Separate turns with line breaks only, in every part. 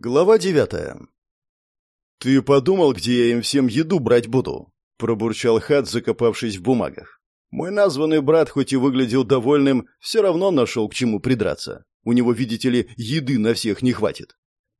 Глава девятая. «Ты подумал, где я им всем еду брать буду?» — пробурчал Хат, закопавшись в бумагах. Мой названный брат, хоть и выглядел довольным, все равно нашел к чему придраться. У него, видите ли, еды на всех не хватит.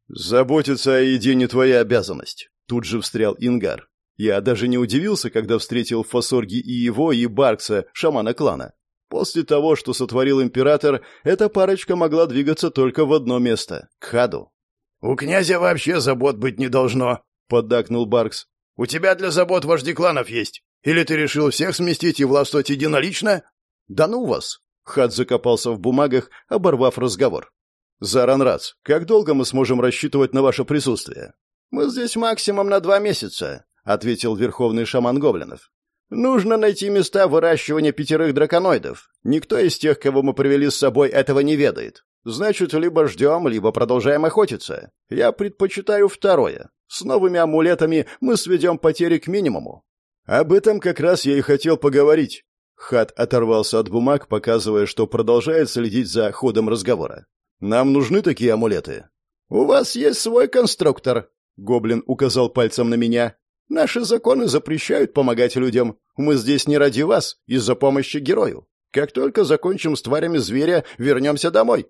«Заботиться о еде не твоя обязанность», — тут же встрял Ингар. Я даже не удивился, когда встретил в Фасорге и его, и Баркса, шамана клана. После того, что сотворил император, эта парочка могла двигаться только в одно место — к Хаду.
«У князя вообще забот быть не должно», — поддакнул Баркс. «У тебя для забот вожди кланов есть. Или ты решил всех сместить и властвовать единолично?»
«Да ну вас!» — Хад закопался в бумагах, оборвав разговор. «Заран Рац, как долго мы сможем рассчитывать на ваше присутствие?» «Мы здесь максимум на два месяца», — ответил верховный шаман гоблинов. Нужно найти места выращивания пятерых драконоидов. Никто из тех, кого мы привели с собой, этого не ведает. Значит, либо ждем, либо продолжаем охотиться. Я предпочитаю второе. С новыми амулетами мы сведем потери к минимуму. Об этом как раз я и хотел поговорить. Хат оторвался от бумаг, показывая, что продолжает следить за ходом разговора. Нам нужны такие амулеты. У вас есть свой конструктор. Гоблин указал пальцем на меня. Наши законы запрещают помогать людям. Мы здесь не ради вас, из-за помощи герою. Как только закончим с тварями зверя, вернемся домой.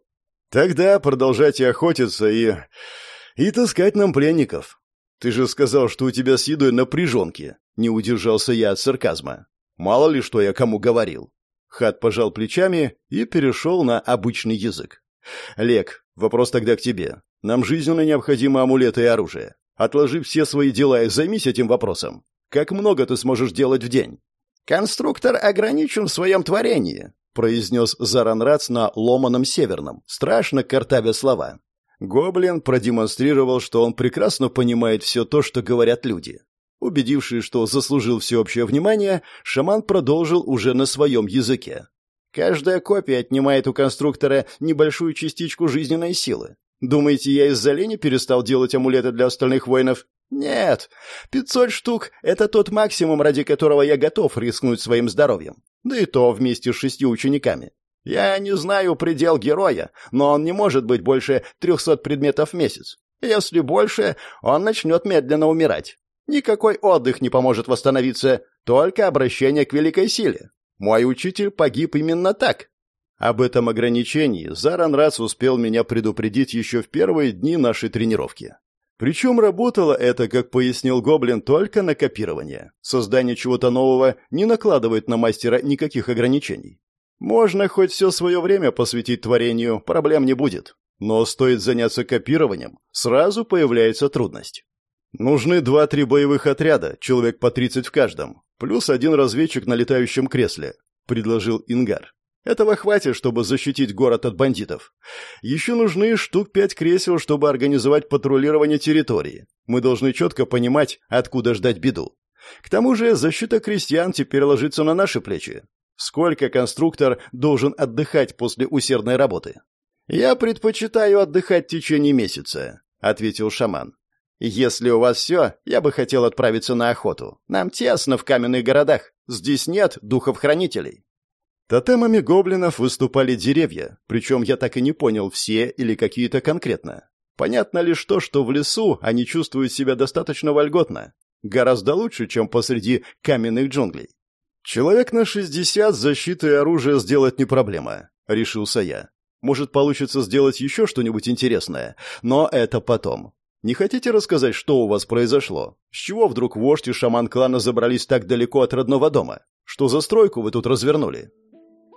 Тогда продолжайте охотиться и... и таскать нам пленников. Ты же сказал, что у тебя с едой напряженки. Не удержался я от сарказма. Мало ли, что я кому говорил. Хат пожал плечами и перешел на обычный язык. «Лек, вопрос тогда к тебе. Нам жизненно необходимы амулеты и оружие. Отложи все свои дела и займись этим вопросом. Как много ты сможешь делать в день?»
«Конструктор ограничен в своем творении», — произнес Заранрац на ломаном северном, страшно картавя слова.
Гоблин продемонстрировал, что он прекрасно понимает все то, что говорят люди. Убедившись, что заслужил всеобщее внимание, шаман продолжил уже на своем языке.
«Каждая копия отнимает у конструктора небольшую частичку жизненной силы. Думаете, я из-за лени перестал делать амулеты для остальных воинов? Нет. Пятьсот штук — это тот максимум, ради которого я готов рискнуть своим здоровьем. Да и то вместе с шестью учениками. Я не знаю предел героя, но он не может быть больше трехсот предметов в месяц. Если больше, он начнет медленно умирать. Никакой отдых не поможет восстановиться, только обращение к великой силе. Мой учитель погиб именно так. Об этом ограничении Заран раз успел меня предупредить еще в первые дни нашей тренировки. Причем работало это, как пояснил Гоблин, только на копирование. Создание чего-то нового не накладывает на мастера никаких ограничений. Можно хоть все свое время посвятить творению, проблем не будет. Но стоит заняться копированием, сразу появляется трудность. Нужны два-три боевых отряда, человек по тридцать в каждом, плюс один разведчик на летающем кресле, предложил Ингар. Этого хватит, чтобы защитить город от бандитов. Еще нужны штук пять кресел, чтобы организовать патрулирование территории. Мы должны четко понимать, откуда ждать беду. К тому же защита крестьян теперь ложится на наши плечи. Сколько конструктор должен отдыхать после усердной работы? «Я предпочитаю отдыхать в течение месяца», — ответил шаман. «Если у вас все, я бы хотел отправиться на охоту. Нам тесно в каменных городах. Здесь нет духов-хранителей».
Тотемами гоблинов выступали деревья, причем я так и не понял, все или какие-то конкретно. Понятно лишь то, что в лесу они чувствуют себя достаточно вольготно. Гораздо лучше, чем посреди каменных джунглей. Человек на шестьдесят защиты и оружие сделать не проблема, решился я. Может, получится сделать еще что-нибудь интересное, но это потом. Не хотите рассказать, что у вас произошло? С чего вдруг вождь и шаман клана забрались так далеко от родного дома? Что за стройку вы тут развернули?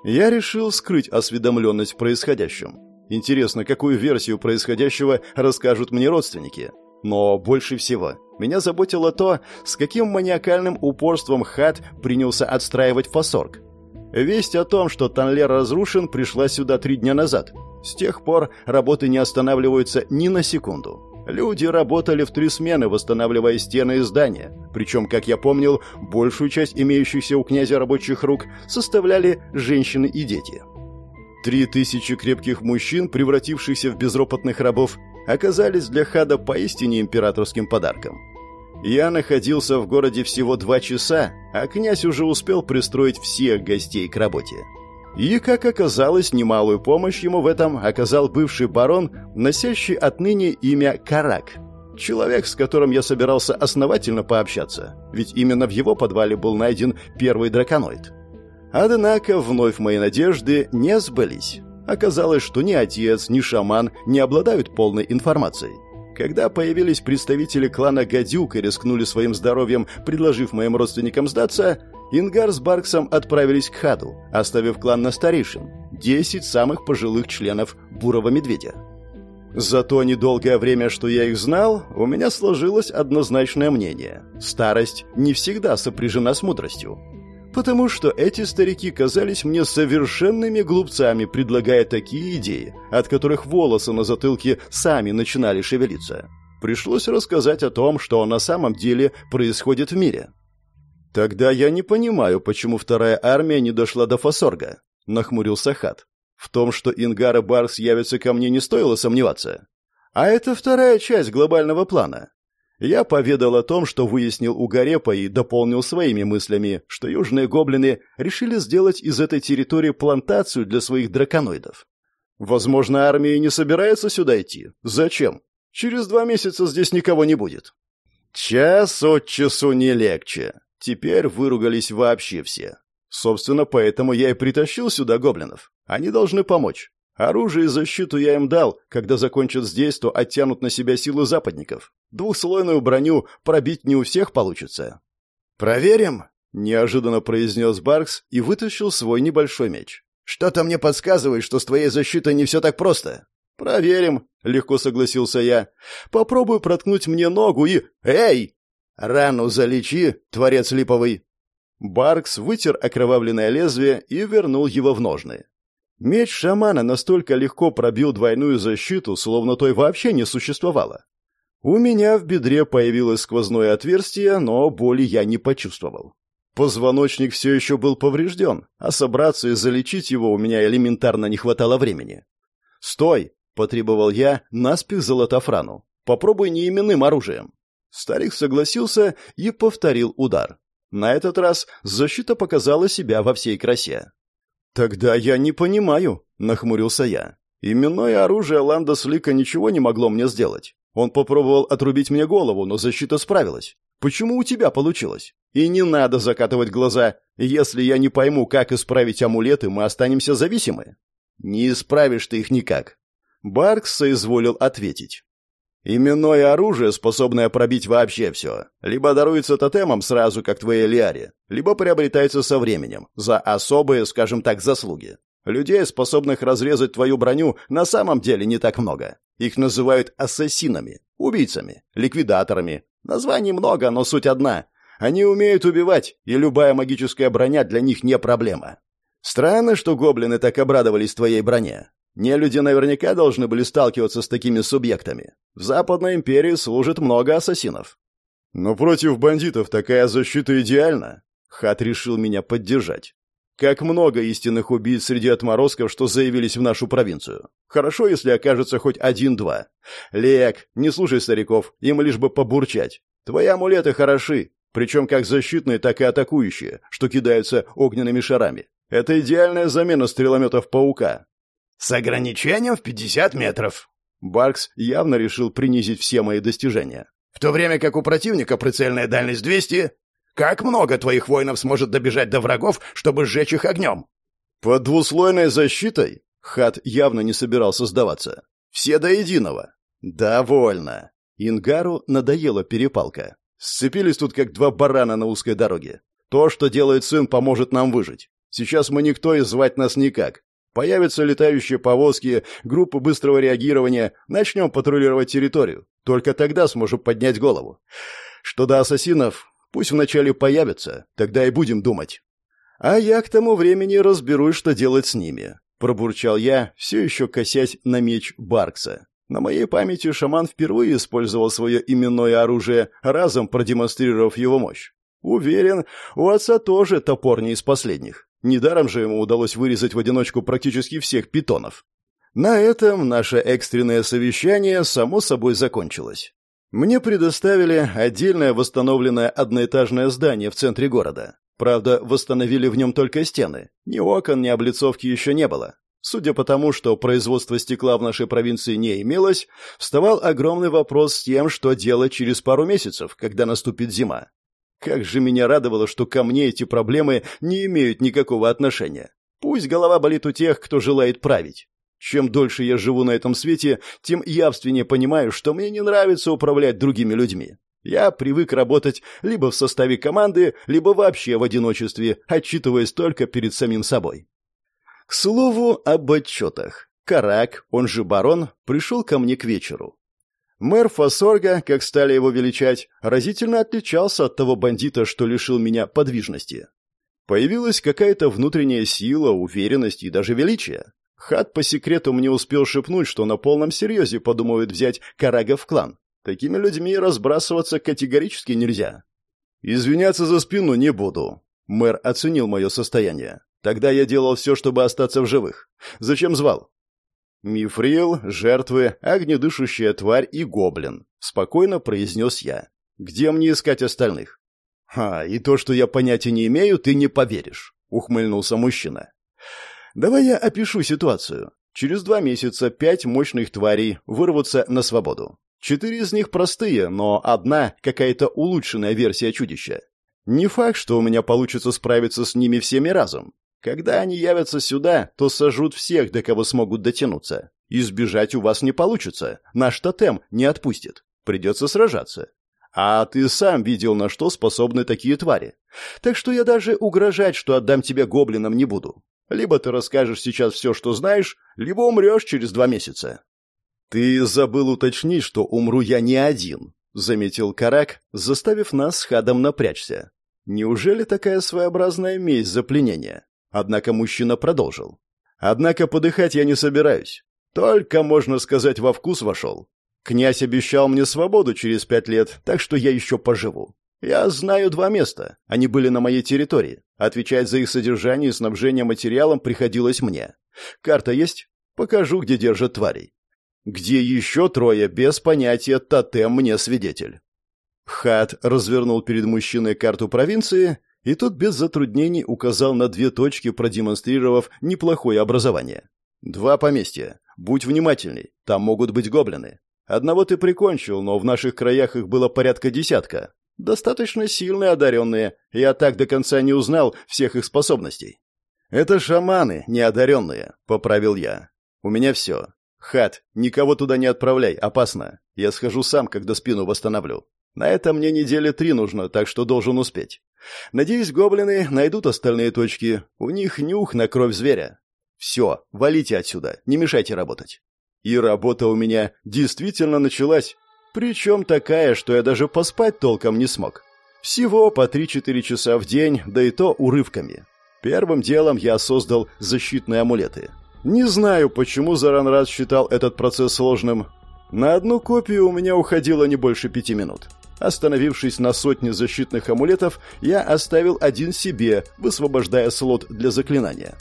Я решил скрыть осведомленность в происходящем. Интересно, какую версию происходящего расскажут мне родственники. Но больше всего меня заботило то, с каким маниакальным упорством Хат принялся отстраивать фасорг. Весть о том, что Танлер разрушен, пришла сюда три дня назад. С тех пор работы не останавливаются ни на секунду. Люди работали в три смены, восстанавливая стены и здания. Причем, как я помнил, большую часть имеющихся у князя рабочих рук составляли женщины и дети. Три тысячи крепких мужчин, превратившихся в безропотных рабов, оказались для Хада поистине императорским подарком. Я находился в городе всего два часа, а князь уже успел пристроить всех гостей к работе. И, как оказалось, немалую помощь ему в этом оказал бывший барон, носящий отныне имя Карак. Человек, с которым я собирался основательно пообщаться, ведь именно в его подвале был найден первый драконоид. Однако вновь мои надежды не сбылись. Оказалось, что ни отец, ни шаман не обладают полной информацией. Когда появились представители клана Гадюк и рискнули своим здоровьем, предложив моим родственникам сдаться, Ингар с Барксом отправились к Хаду, оставив клан на старейшин – 10 самых пожилых членов Бурого Медведя. За то недолгое время, что я их знал, у меня сложилось однозначное мнение. Старость не всегда сопряжена с мудростью. Потому что эти старики казались мне совершенными глупцами, предлагая такие идеи, от которых волосы на затылке сами начинали шевелиться. Пришлось рассказать о том, что на самом деле происходит в мире. «Тогда я не понимаю, почему вторая армия не дошла до Фасорга», — нахмурился Хат. «В том, что Ингар и Барс явятся ко мне, не стоило сомневаться. А это вторая часть глобального плана. Я поведал о том, что выяснил у Гарепа и дополнил своими мыслями, что южные гоблины решили сделать из этой территории плантацию для своих драконоидов. Возможно, армия не собирается сюда идти. Зачем? Через два месяца здесь никого не будет. Час от часу не легче. Теперь выругались вообще все. Собственно, поэтому я и притащил сюда гоблинов. Они должны помочь. Оружие и защиту я им дал, когда закончат здесь, то оттянут на себя силы западников. Двухслойную броню пробить не у всех получится.
«Проверим?»
— неожиданно произнес Баркс и вытащил свой небольшой меч.
«Что-то мне подсказывает, что с твоей защитой не все так просто».
«Проверим», — легко согласился я. «Попробую проткнуть мне ногу и... Эй!»
«Рану залечи, творец липовый!»
Баркс вытер окровавленное лезвие и вернул его в ножны. Меч шамана настолько легко пробил двойную защиту, словно той вообще не существовало. У меня в бедре появилось сквозное отверстие, но боли я не почувствовал. Позвоночник все еще был поврежден, а собраться и залечить его у меня элементарно не хватало времени. «Стой!» — потребовал я, наспех залатав рану. «Попробуй неименным оружием». Старик согласился и повторил удар. На этот раз защита показала себя во всей красе. «Тогда я не понимаю», — нахмурился я. «Именное оружие Ланда Слика ничего не могло мне сделать. Он попробовал отрубить мне голову, но защита справилась. Почему у тебя получилось? И не надо закатывать глаза. Если я не пойму, как исправить амулеты, мы останемся зависимы». «Не исправишь ты их никак», — Баркс соизволил ответить. Именное оружие, способное пробить вообще все, либо даруется тотемом сразу, как твоей Лиаре, либо приобретается со временем, за особые, скажем так, заслуги. Людей, способных разрезать твою броню, на самом деле не так много. Их называют ассасинами, убийцами, ликвидаторами. Названий много, но суть одна. Они умеют убивать, и любая магическая броня для них не проблема. Странно, что гоблины так обрадовались твоей броне. Нелюди наверняка должны были сталкиваться с такими субъектами. В Западной империи служит много ассасинов. Но против бандитов такая защита идеальна. Хат решил меня поддержать. Как много истинных убийц среди отморозков, что заявились в нашу провинцию. Хорошо, если окажется хоть один-два. Лек, не слушай стариков, им лишь бы побурчать. Твои амулеты хороши, причем как защитные, так и атакующие, что кидаются огненными шарами. Это идеальная замена стрелометов паука.
С ограничением в 50 метров.
Баркс явно решил принизить все мои достижения.
В то время как у противника прицельная дальность 200, как много твоих воинов сможет добежать до врагов, чтобы сжечь их огнем?
Под двуслойной защитой? Хат явно не собирался сдаваться. Все до единого. Довольно. Ингару надоела перепалка. Сцепились тут как два барана на узкой дороге. То, что делает сын, поможет нам выжить. Сейчас мы никто и звать нас никак. Появятся летающие повозки, группы быстрого реагирования, начнем патрулировать территорию. Только тогда сможем поднять голову. Что до ассасинов, пусть вначале появятся, тогда и будем думать. А я к тому времени разберусь, что делать с ними. Пробурчал я, все еще косясь на меч Баркса. На моей памяти шаман впервые использовал свое именное оружие, разом продемонстрировав его мощь. Уверен, у отца тоже топор не из последних. Недаром же ему удалось вырезать в одиночку практически всех питонов. На этом наше экстренное совещание само собой закончилось. Мне предоставили отдельное восстановленное одноэтажное здание в центре города. Правда, восстановили в нем только стены. Ни окон, ни облицовки еще не было. Судя по тому, что производство стекла в нашей провинции не имелось, вставал огромный вопрос с тем, что делать через пару месяцев, когда наступит зима. Как же меня радовало, что ко мне эти проблемы не имеют никакого отношения. Пусть голова болит у тех, кто желает править. Чем дольше я живу на этом свете, тем явственнее понимаю, что мне не нравится управлять другими людьми. Я привык работать либо в составе команды, либо вообще в одиночестве, отчитываясь только перед самим собой. К слову об отчетах. Карак, он же барон, пришел ко мне к вечеру. Мэр Фасорга, как стали его величать, разительно отличался от того бандита, что лишил меня подвижности. Появилась какая-то внутренняя сила, уверенность и даже величие. Хат по секрету мне успел шепнуть, что на полном серьезе подумывает взять Карага в клан. Такими людьми разбрасываться категорически нельзя. «Извиняться за спину не буду». Мэр оценил мое состояние. «Тогда я делал все, чтобы остаться в живых. Зачем звал?» «Мифрил, жертвы, огнедышущая тварь и гоблин», — спокойно произнес я. «Где мне искать остальных?» «А, и то, что я понятия не имею, ты не поверишь», — ухмыльнулся мужчина. Давай я опишу ситуацию. Через два месяца пять мощных тварей вырвутся на свободу. Четыре из них простые, но одна какая-то улучшенная версия чудища. Не факт, что у меня получится справиться с ними всеми разом. Когда они явятся сюда, то сожрут всех, до кого смогут дотянуться. Избежать у вас не получится. Наш тотем не отпустит. Придется сражаться. А ты сам видел, на что способны такие твари. Так что я даже угрожать, что отдам тебе гоблинам, не буду. Либо ты расскажешь сейчас все, что знаешь, либо умрешь через два месяца». «Ты забыл уточнить, что умру я не один», — заметил Карак, заставив нас с Хадом напрячься. «Неужели такая своеобразная месть за пленение?» Однако мужчина продолжил. «Однако подыхать я не собираюсь. Только, можно сказать, во вкус вошел. Князь обещал мне свободу через пять лет, так что я еще поживу. Я знаю два места. Они были на моей территории. Отвечать за их содержание и снабжение материалом приходилось мне. Карта есть? Покажу, где держат тварей. Где еще трое, без понятия «тотем мне свидетель». Хат развернул перед мужчиной карту провинции, и тот без затруднений указал на две точки, продемонстрировав неплохое образование. «Два поместья. Будь внимательней, там могут быть гоблины. Одного ты прикончил, но в наших краях их было порядка десятка. Достаточно сильные одаренные, я так до конца не узнал всех их способностей. «Это шаманы, неодаренные», — поправил я. «У меня все. Хат, никого туда не отправляй, опасно. Я схожу сам, когда спину восстановлю. На это мне недели три нужно, так что должен успеть. Надеюсь, гоблины найдут остальные точки. У них нюх на кровь зверя. Все, валите отсюда, не мешайте работать». И работа у меня действительно началась. Причем такая, что я даже поспать толком не смог. Всего по 3-4 часа в день, да и то урывками. Первым делом я создал защитные амулеты. Не знаю, почему Заранрад считал этот процесс сложным. На одну копию у меня уходило не больше пяти минут. Остановившись на сотне защитных амулетов, я оставил один себе, высвобождая слот для заклинания.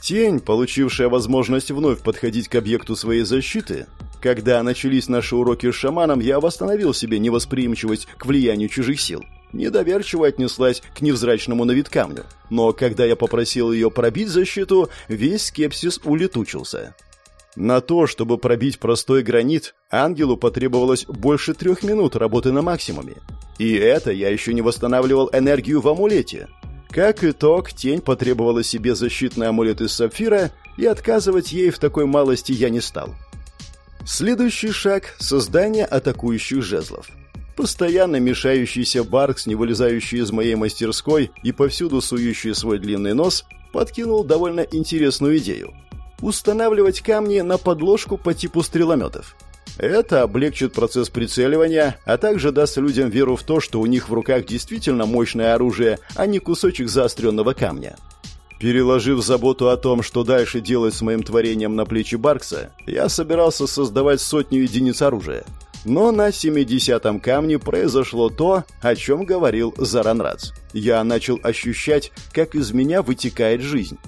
Тень, получившая возможность вновь подходить к объекту своей защиты, когда начались наши уроки с шаманом, я восстановил себе невосприимчивость к влиянию чужих сил. Недоверчиво отнеслась к невзрачному на вид камню. Но когда я попросил ее пробить защиту, весь скепсис улетучился. На то, чтобы пробить простой гранит, ангелу потребовалось больше трех минут работы на максимуме. И это я еще не восстанавливал энергию в амулете. Как итог, тень потребовала себе защитный амулет из сапфира, и отказывать ей в такой малости я не стал. Следующий шаг – создание атакующих жезлов. Постоянно мешающийся Баркс, не вылезающий из моей мастерской и повсюду сующий свой длинный нос, подкинул довольно интересную идею. Устанавливать камни на подложку по типу стрелометов. Это облегчит процесс прицеливания, а также даст людям веру в то, что у них в руках действительно мощное оружие, а не кусочек заостренного камня. Переложив заботу о том, что дальше делать с моим творением на плечи Баркса, я собирался создавать сотню единиц оружия. Но на 70-м камне произошло то, о чем говорил Заранрац. Я начал ощущать, как из меня вытекает жизнь.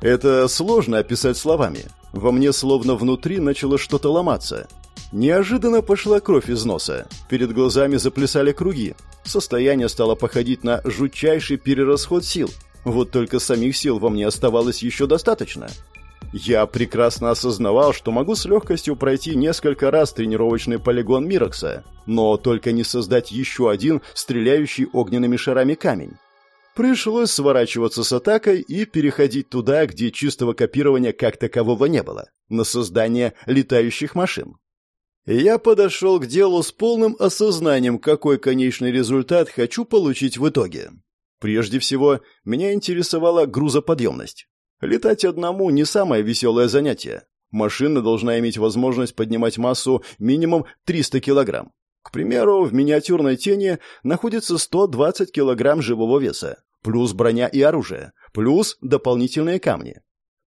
Это сложно описать словами. Во мне словно внутри начало что-то ломаться. Неожиданно пошла кровь из носа. Перед глазами заплясали круги. Состояние стало походить на жутчайший перерасход сил. Вот только самих сил во мне оставалось еще достаточно. Я прекрасно осознавал, что могу с легкостью пройти несколько раз тренировочный полигон Мирокса, но только не создать еще один стреляющий огненными шарами камень. Пришлось сворачиваться с атакой и переходить туда, где чистого копирования как такового не было, на создание летающих машин. Я подошел к делу с полным осознанием, какой конечный результат хочу получить в итоге. Прежде всего, меня интересовала грузоподъемность. Летать одному не самое веселое занятие. Машина должна иметь возможность поднимать массу минимум 300 килограмм. К примеру, в миниатюрной тени находится 120 килограмм живого веса, плюс броня и оружие, плюс дополнительные камни.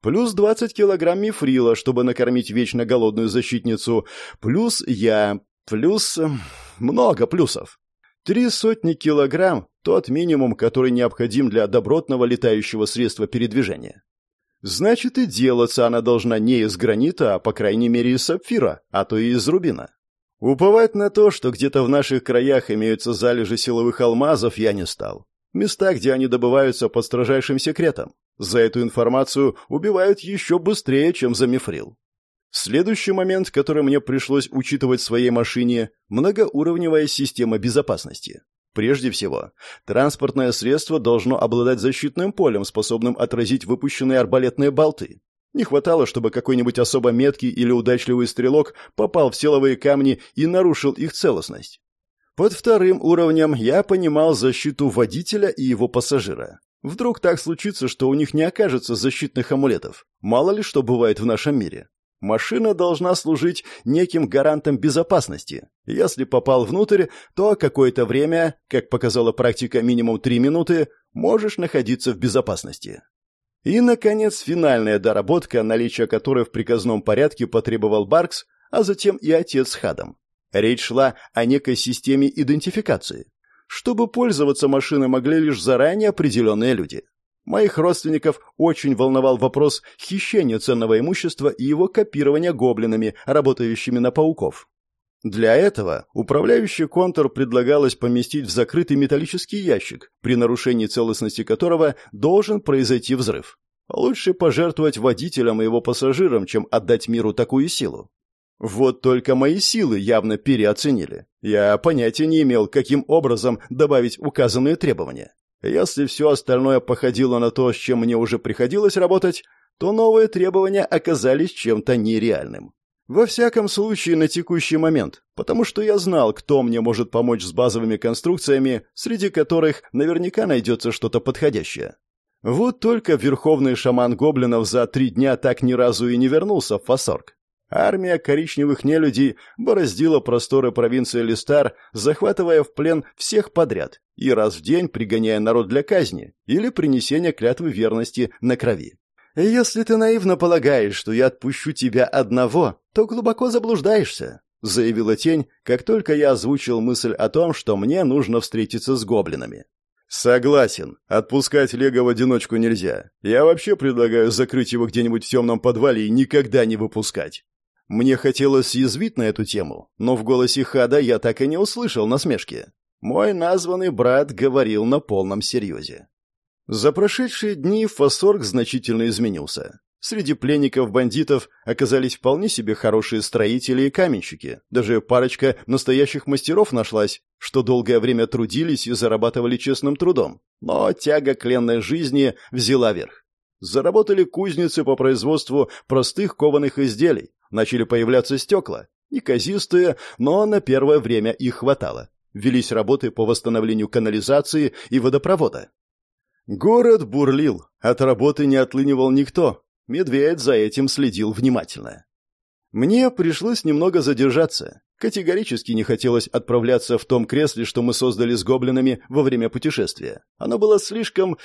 Плюс 20 килограмм мифрила, чтобы накормить вечно голодную защитницу, плюс я, плюс... Эм, много плюсов. Три сотни килограмм – тот минимум, который необходим для добротного летающего средства передвижения. Значит, и делаться она должна не из гранита, а по крайней мере из сапфира, а то и из рубина. Уповать на то, что где-то в наших краях имеются залежи силовых алмазов, я не стал. Места, где они добываются под строжайшим секретом. За эту информацию убивают еще быстрее, чем за мифрил. Следующий момент, который мне пришлось учитывать в своей машине – многоуровневая система безопасности. Прежде всего, транспортное средство должно обладать защитным полем, способным отразить выпущенные арбалетные болты. Не хватало, чтобы какой-нибудь особо меткий или удачливый стрелок попал в силовые камни и нарушил их целостность. Под вторым уровнем я понимал защиту водителя и его пассажира. Вдруг так случится, что у них не окажется защитных амулетов. Мало ли что бывает в нашем мире. Машина должна служить неким гарантом безопасности. Если попал внутрь, то какое-то время, как показала практика минимум 3 минуты, можешь находиться в безопасности. И, наконец, финальная доработка, наличие которой в приказном порядке потребовал Баркс, а затем и отец с Хадом. Речь шла о некой системе идентификации. Чтобы пользоваться машиной могли лишь заранее определенные люди. Моих родственников очень волновал вопрос хищения ценного имущества и его копирования гоблинами, работающими на пауков. Для этого управляющий контур предлагалось поместить в закрытый металлический ящик, при нарушении целостности которого должен произойти взрыв. Лучше пожертвовать водителям и его пассажирам, чем отдать миру такую силу. Вот только мои силы явно переоценили. Я понятия не имел, каким образом добавить указанные требования. Если все остальное походило на то, с чем мне уже приходилось работать, то новые требования оказались чем-то нереальным. Во всяком случае, на текущий момент, потому что я знал, кто мне может помочь с базовыми конструкциями, среди которых наверняка найдется что-то подходящее. Вот только верховный шаман гоблинов за три дня так ни разу и не вернулся в Фасорг. Армия коричневых нелюдей бороздила просторы провинции Листар, захватывая в плен всех подряд и раз в день пригоняя народ для казни или принесения клятвы верности на крови. «Если ты наивно полагаешь, что я отпущу тебя одного, то глубоко заблуждаешься», — заявила тень, как только я озвучил мысль о том, что мне нужно встретиться с гоблинами. «Согласен. Отпускать Лего в одиночку нельзя. Я вообще предлагаю закрыть его где-нибудь в темном подвале и никогда не выпускать. Мне хотелось съязвить на эту тему, но в голосе Хада я так и не услышал насмешки. Мой названный брат говорил на полном серьезе. За прошедшие дни Фасорг значительно изменился. Среди пленников-бандитов оказались вполне себе хорошие строители и каменщики. Даже парочка настоящих мастеров нашлась, что долгое время трудились и зарабатывали честным трудом. Но тяга к ленной жизни взяла верх. Заработали кузницы по производству простых кованых изделий, Начали появляться стекла. Неказистые, но на первое время их хватало. Велись работы по восстановлению канализации и водопровода. Город бурлил, от работы не отлынивал никто. Медведь за этим следил внимательно. Мне пришлось немного задержаться. Категорически не хотелось отправляться в том кресле, что мы создали с гоблинами во время путешествия. Оно было слишком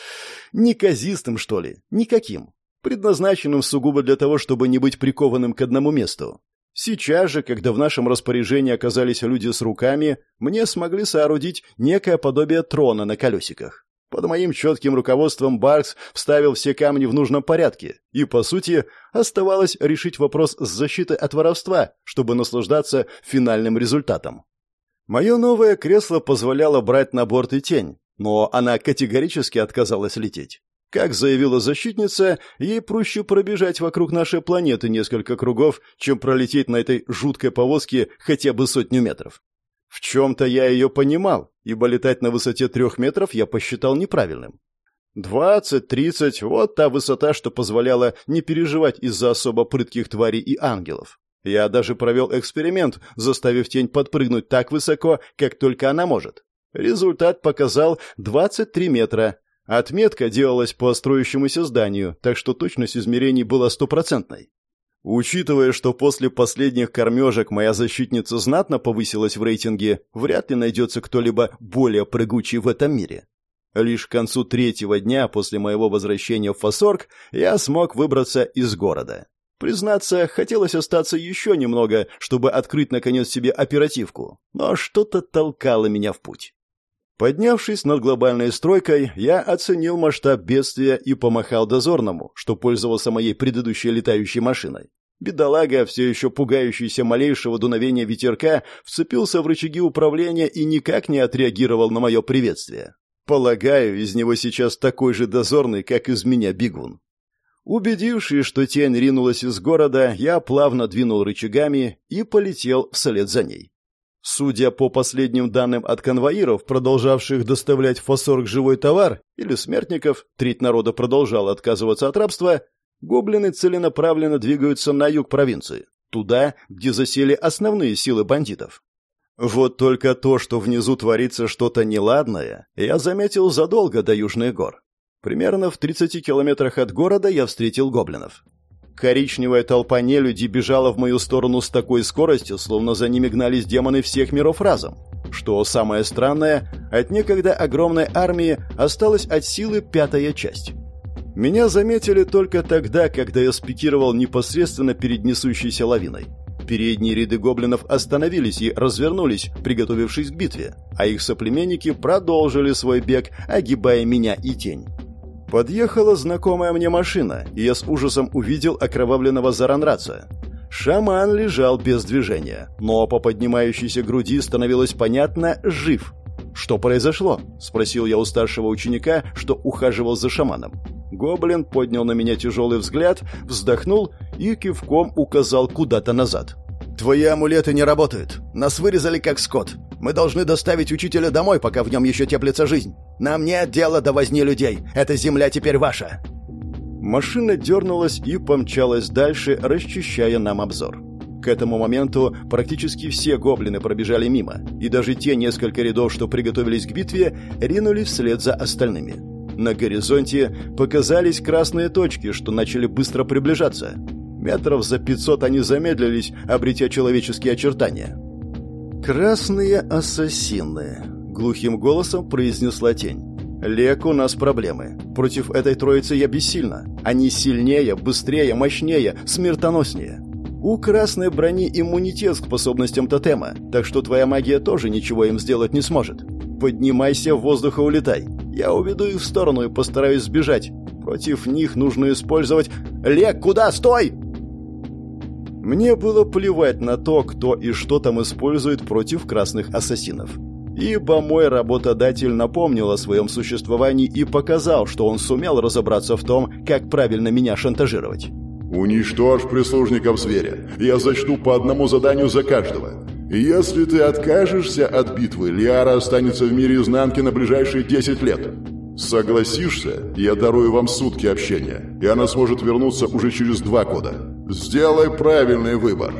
неказистым, что ли, никаким предназначенным сугубо для того, чтобы не быть прикованным к одному месту. Сейчас же, когда в нашем распоряжении оказались люди с руками, мне смогли соорудить некое подобие трона на колесиках. Под моим четким руководством Баркс вставил все камни в нужном порядке, и, по сути, оставалось решить вопрос с защитой от воровства, чтобы наслаждаться финальным результатом. Мое новое кресло позволяло брать на борт и тень, но она категорически отказалась лететь. Как заявила защитница, ей проще пробежать вокруг нашей планеты несколько кругов, чем пролететь на этой жуткой повозке хотя бы сотню метров. В чем-то я ее понимал, ибо летать на высоте трех метров я посчитал неправильным. Двадцать, тридцать — вот та высота, что позволяла не переживать из-за особо прытких тварей и ангелов. Я даже провел эксперимент, заставив тень подпрыгнуть так высоко, как только она может. Результат показал 23 метра. Отметка делалась по строящемуся зданию, так что точность измерений была стопроцентной. Учитывая, что после последних кормежек моя защитница знатно повысилась в рейтинге, вряд ли найдется кто-либо более прыгучий в этом мире. Лишь к концу третьего дня после моего возвращения в Фасорг я смог выбраться из города. Признаться, хотелось остаться еще немного, чтобы открыть наконец себе оперативку, но что-то толкало меня в путь. Поднявшись над глобальной стройкой, я оценил масштаб бедствия и помахал дозорному, что пользовался моей предыдущей летающей машиной. Бедолага, все еще пугающийся малейшего дуновения ветерка, вцепился в рычаги управления и никак не отреагировал на мое приветствие. Полагаю, из него сейчас такой же дозорный, как из меня бегун. Убедившись, что тень ринулась из города, я плавно двинул рычагами и полетел вслед за ней. Судя по последним данным от конвоиров, продолжавших доставлять в Фасорг живой товар, или смертников, треть народа продолжала отказываться от рабства, гоблины целенаправленно двигаются на юг провинции, туда, где засели основные силы бандитов. Вот только то, что внизу творится что-то неладное, я заметил задолго до Южных гор. Примерно в 30 километрах от города я встретил гоблинов. Коричневая толпа нелюди бежала в мою сторону с такой скоростью, словно за ними гнались демоны всех миров разом. Что самое странное, от некогда огромной армии осталась от силы пятая часть. Меня заметили только тогда, когда я спикировал непосредственно перед несущейся лавиной. Передние ряды гоблинов остановились и развернулись, приготовившись к битве, а их соплеменники продолжили свой бег, огибая меня и тень. Подъехала знакомая мне машина, и я с ужасом увидел окровавленного Заранраца. Шаман лежал без движения, но по поднимающейся груди становилось понятно «жив». «Что произошло?» – спросил я у старшего ученика, что ухаживал за шаманом. Гоблин поднял на меня тяжелый взгляд, вздохнул и кивком указал куда-то назад.
«Твои амулеты не работают. Нас вырезали как скот. Мы должны доставить учителя домой, пока в нем еще теплится жизнь. Нам нет дела до возни людей. Эта земля теперь ваша».
Машина дернулась и помчалась дальше, расчищая нам обзор. К этому моменту практически все гоблины пробежали мимо, и даже те несколько рядов, что приготовились к битве, ринулись вслед за остальными. На горизонте показались красные точки, что начали быстро приближаться. Метров за пятьсот они замедлились, обретя человеческие очертания. «Красные ассасины», — глухим голосом произнесла тень. «Лек, у нас проблемы. Против этой троицы я бессильна. Они сильнее, быстрее, мощнее, смертоноснее. У красной брони иммунитет к способностям тотема, так что твоя магия тоже ничего им сделать не сможет. Поднимайся в воздух и улетай. Я уведу их в сторону и постараюсь сбежать. Против них нужно использовать... Лек, куда? Стой!» Мне было плевать на то, кто и что там использует против красных ассасинов. Ибо мой работодатель напомнил о своем существовании и показал, что он сумел разобраться в том, как правильно меня шантажировать.
«Уничтожь прислужников зверя. Я зачту по одному заданию за каждого. Если ты откажешься от битвы, Лиара останется в мире изнанки на ближайшие 10 лет. Согласишься, я дарую вам сутки общения, и она сможет вернуться уже через два года. Сделай правильный выбор.